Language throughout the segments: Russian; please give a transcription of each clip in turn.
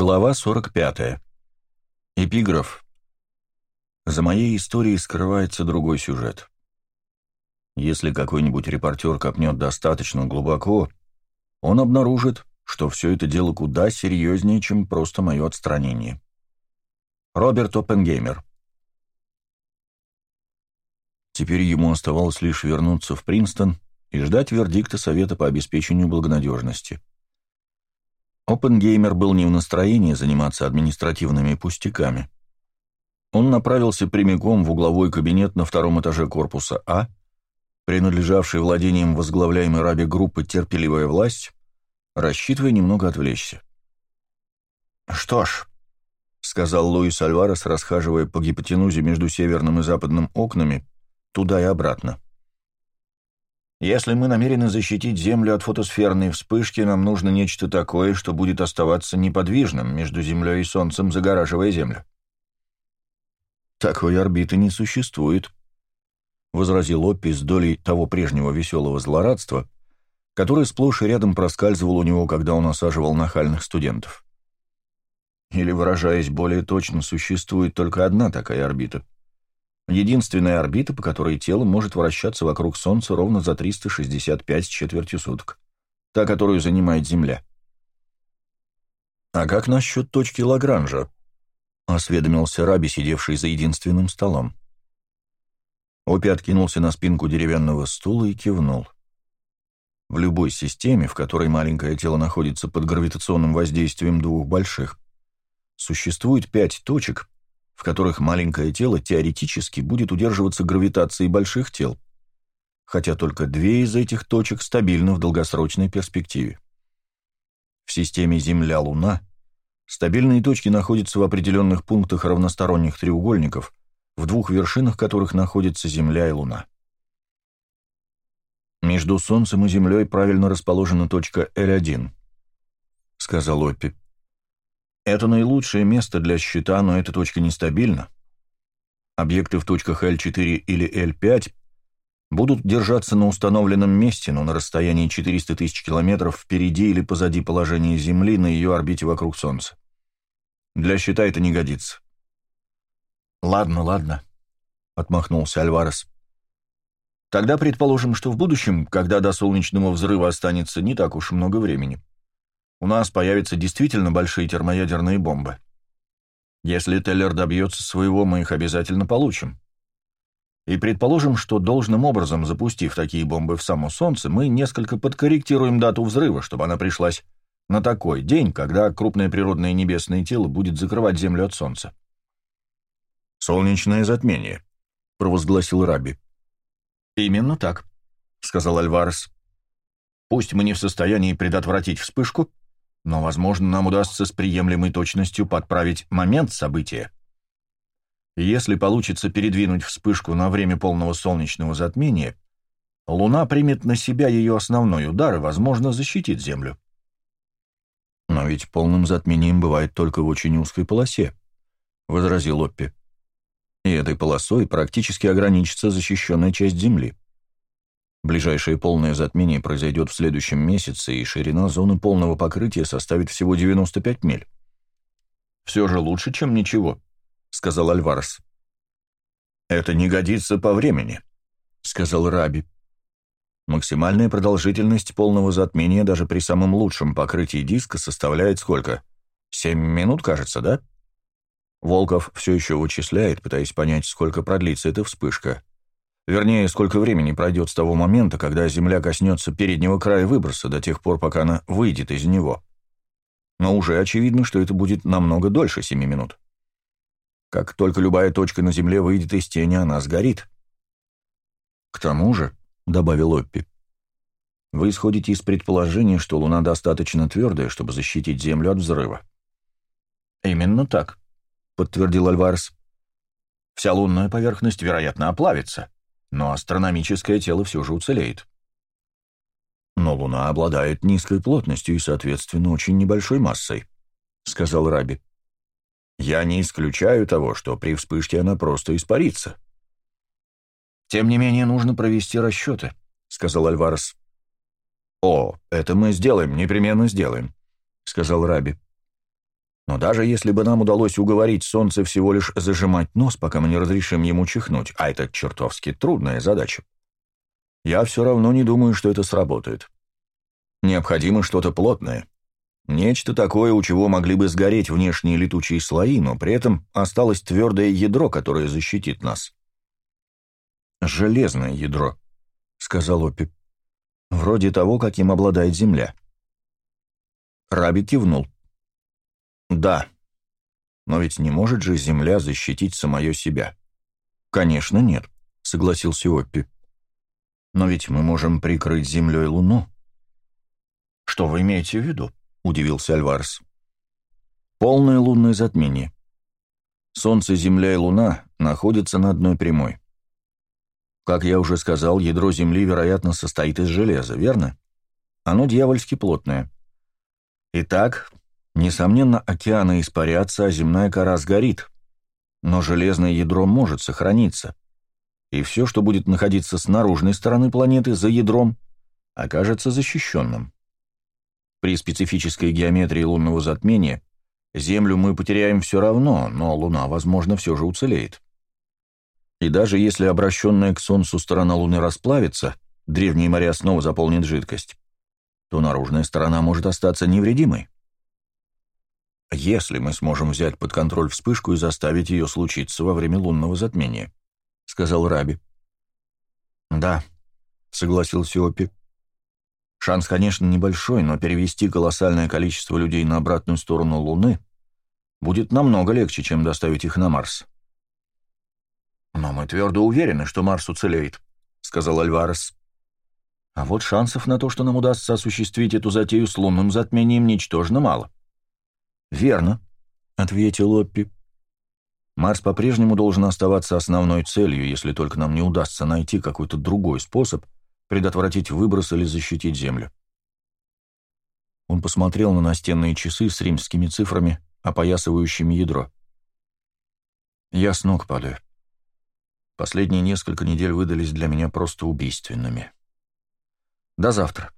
Глава 45. Эпиграф. За моей историей скрывается другой сюжет. Если какой-нибудь репортер копнет достаточно глубоко, он обнаружит, что все это дело куда серьезнее, чем просто мое отстранение. Роберт Оппенгеймер. Теперь ему оставалось лишь вернуться в Принстон и ждать вердикта Совета по обеспечению благонадежности. Опенгеймер был не в настроении заниматься административными пустяками. Он направился прямиком в угловой кабинет на втором этаже корпуса А, принадлежавший владением возглавляемой раби группы «Терпеливая власть», рассчитывая немного отвлечься. «Что ж», — сказал Луис Альварес, расхаживая по гипотенузе между северным и западным окнами, туда и обратно. Если мы намерены защитить Землю от фотосферной вспышки, нам нужно нечто такое, что будет оставаться неподвижным между Землей и Солнцем, загораживая Землю. «Такой орбиты не существует», — возразил Оппи с долей того прежнего веселого злорадства, которое сплошь и рядом проскальзывал у него, когда он осаживал нахальных студентов. Или, выражаясь более точно, существует только одна такая орбита — Единственная орбита, по которой тело может вращаться вокруг Солнца ровно за 365 с четвертью суток. Та, которую занимает Земля. «А как насчет точки Лагранжа?» — осведомился Раби, сидевший за единственным столом. Опи откинулся на спинку деревянного стула и кивнул. В любой системе, в которой маленькое тело находится под гравитационным воздействием двух больших, существует пять точек, в которых маленькое тело теоретически будет удерживаться гравитацией больших тел, хотя только две из этих точек стабильны в долгосрочной перспективе. В системе Земля-Луна стабильные точки находятся в определенных пунктах равносторонних треугольников, в двух вершинах которых находятся Земля и Луна. «Между Солнцем и Землей правильно расположена точка L1», — сказал Оппи. Это наилучшее место для щита, но эта точка нестабильна. Объекты в точках L4 или L5 будут держаться на установленном месте, но на расстоянии 400 тысяч километров впереди или позади положения Земли на ее орбите вокруг Солнца. Для щита это не годится. «Ладно, ладно», — отмахнулся Альварес. «Тогда предположим, что в будущем, когда до солнечного взрыва останется не так уж много времени, у нас появятся действительно большие термоядерные бомбы. Если Теллер добьется своего, мы их обязательно получим. И предположим, что должным образом, запустив такие бомбы в само Солнце, мы несколько подкорректируем дату взрыва, чтобы она пришлась на такой день, когда крупное природное небесное тело будет закрывать Землю от Солнца. «Солнечное затмение», — провозгласил Раби. «Именно так», — сказал Альварес. «Пусть мы не в состоянии предотвратить вспышку, но, возможно, нам удастся с приемлемой точностью подправить момент события. если получится передвинуть вспышку на время полного солнечного затмения, Луна примет на себя ее основной удар и, возможно, защитит Землю. «Но ведь полным затмением бывает только в очень узкой полосе», — возразил Оппи. «И этой полосой практически ограничится защищенная часть Земли. Ближайшее полное затмение произойдет в следующем месяце, и ширина зоны полного покрытия составит всего 95 миль. «Все же лучше, чем ничего», — сказал Альварес. «Это не годится по времени», — сказал Раби. Максимальная продолжительность полного затмения даже при самом лучшем покрытии диска составляет сколько? Семь минут, кажется, да? Волков все еще вычисляет, пытаясь понять, сколько продлится эта вспышка. Вернее, сколько времени пройдет с того момента, когда Земля коснется переднего края выброса, до тех пор, пока она выйдет из него. Но уже очевидно, что это будет намного дольше семи минут. Как только любая точка на Земле выйдет из тени, она сгорит. «К тому же», — добавил Оппи, — «вы исходите из предположения, что Луна достаточно твердая, чтобы защитить Землю от взрыва». «Именно так», — подтвердил Альварес. «Вся лунная поверхность, вероятно, оплавится» но астрономическое тело все же уцелеет. «Но Луна обладает низкой плотностью и, соответственно, очень небольшой массой», — сказал Раби. «Я не исключаю того, что при вспышке она просто испарится». «Тем не менее, нужно провести расчеты», — сказал Альварес. «О, это мы сделаем, непременно сделаем», — сказал Раби. Но даже если бы нам удалось уговорить солнце всего лишь зажимать нос, пока мы не разрешим ему чихнуть, а это чертовски трудная задача, я все равно не думаю, что это сработает. Необходимо что-то плотное. Нечто такое, у чего могли бы сгореть внешние летучие слои, но при этом осталось твердое ядро, которое защитит нас. «Железное ядро», — сказал Опи. «Вроде того, каким обладает Земля». Раби кивнул. Да. Но ведь не может же Земля защитить самое себя. Конечно, нет, согласился Оппи. Но ведь мы можем прикрыть Землей Луну. Что вы имеете в виду? Удивился Альварес. Полное лунное затмение. Солнце, Земля и Луна находятся на одной прямой. Как я уже сказал, ядро Земли, вероятно, состоит из железа, верно? Оно дьявольски плотное. Итак, Несомненно, океаны испарятся, а земная кора сгорит. Но железное ядро может сохраниться. И все, что будет находиться с наружной стороны планеты, за ядром, окажется защищенным. При специфической геометрии лунного затмения Землю мы потеряем все равно, но Луна, возможно, все же уцелеет. И даже если обращенная к Солнцу сторона Луны расплавится, древние моря снова заполнит жидкость, то наружная сторона может остаться невредимой. «Если мы сможем взять под контроль вспышку и заставить ее случиться во время лунного затмения», — сказал Раби. «Да», — согласился Опи. «Шанс, конечно, небольшой, но перевести колоссальное количество людей на обратную сторону Луны будет намного легче, чем доставить их на Марс». «Но мы твердо уверены, что Марс уцелеет», — сказал Альварес. «А вот шансов на то, что нам удастся осуществить эту затею с лунным затмением, ничтожно мало». «Верно», — ответил Оппи. «Марс по-прежнему должен оставаться основной целью, если только нам не удастся найти какой-то другой способ предотвратить выброс или защитить Землю». Он посмотрел на настенные часы с римскими цифрами, опоясывающими ядро. «Я с ног падаю. Последние несколько недель выдались для меня просто убийственными. До завтра».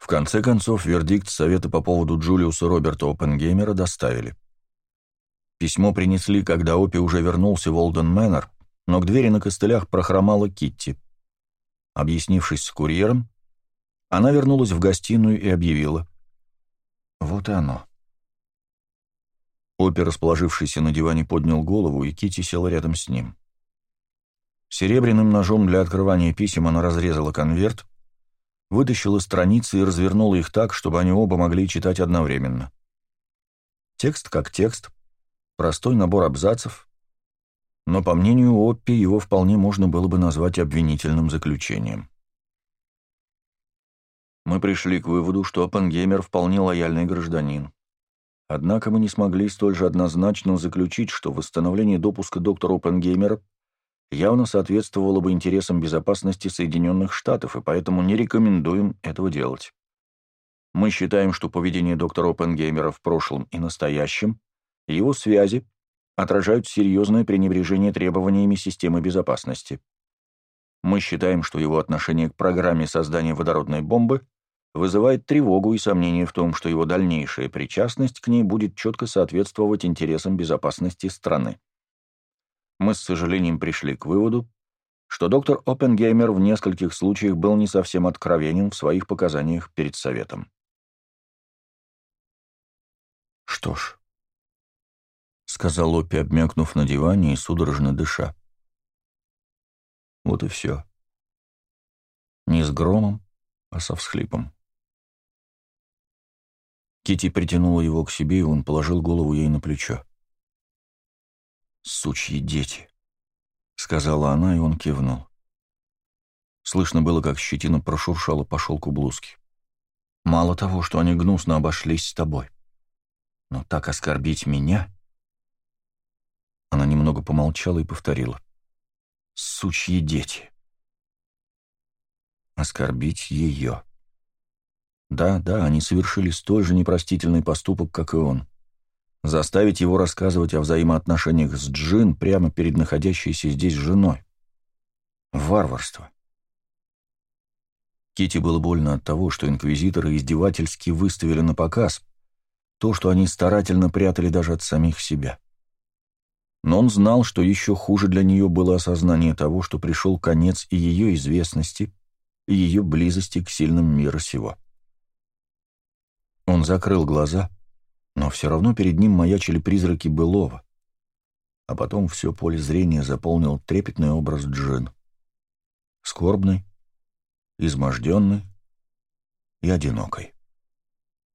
В конце концов, вердикт Совета по поводу Джулиуса Роберта Оппенгеймера доставили. Письмо принесли, когда Опи уже вернулся в Олден Мэннер, но к двери на костылях прохромала Китти. Объяснившись с курьером, она вернулась в гостиную и объявила. «Вот и оно». Опи, расположившийся на диване, поднял голову, и Китти села рядом с ним. Серебряным ножом для открывания писем она разрезала конверт, вытащила страницы и развернула их так, чтобы они оба могли читать одновременно. Текст как текст, простой набор абзацев, но, по мнению Оппи, его вполне можно было бы назвать обвинительным заключением. Мы пришли к выводу, что Оппенгеймер вполне лояльный гражданин. Однако мы не смогли столь же однозначно заключить, что восстановление допуска доктора Оппенгеймера явно соответствовало бы интересам безопасности Соединенных Штатов, и поэтому не рекомендуем этого делать. Мы считаем, что поведение доктора Оппенгеймера в прошлом и настоящем, его связи отражают серьезное пренебрежение требованиями системы безопасности. Мы считаем, что его отношение к программе создания водородной бомбы вызывает тревогу и сомнение в том, что его дальнейшая причастность к ней будет четко соответствовать интересам безопасности страны мы с сожалением пришли к выводу, что доктор Оппенгеймер в нескольких случаях был не совсем откровенен в своих показаниях перед Советом. «Что ж», — сказал Оппи, обмякнув на диване и судорожно дыша. Вот и все. Не с громом, а со всхлипом. Кити притянула его к себе, и он положил голову ей на плечо. «Сучьи дети», — сказала она, и он кивнул. Слышно было, как щетина прошуршала по шелку блузки. «Мало того, что они гнусно обошлись с тобой, но так оскорбить меня...» Она немного помолчала и повторила. «Сучьи дети». Оскорбить ее. Да, да, они совершили столь же непростительный поступок, как и он заставить его рассказывать о взаимоотношениях с Джин прямо перед находящейся здесь женой. Варварство. Кити было больно от того, что инквизиторы издевательски выставили на показ, то, что они старательно прятали даже от самих себя. Но он знал, что еще хуже для нее было осознание того, что пришел конец и ее известности, и ее близости к сильным мира сего. Он закрыл глаза, но все равно перед ним маячили призраки былого, а потом все поле зрения заполнил трепетный образ Джин. Скорбный, изможденный и одинокой.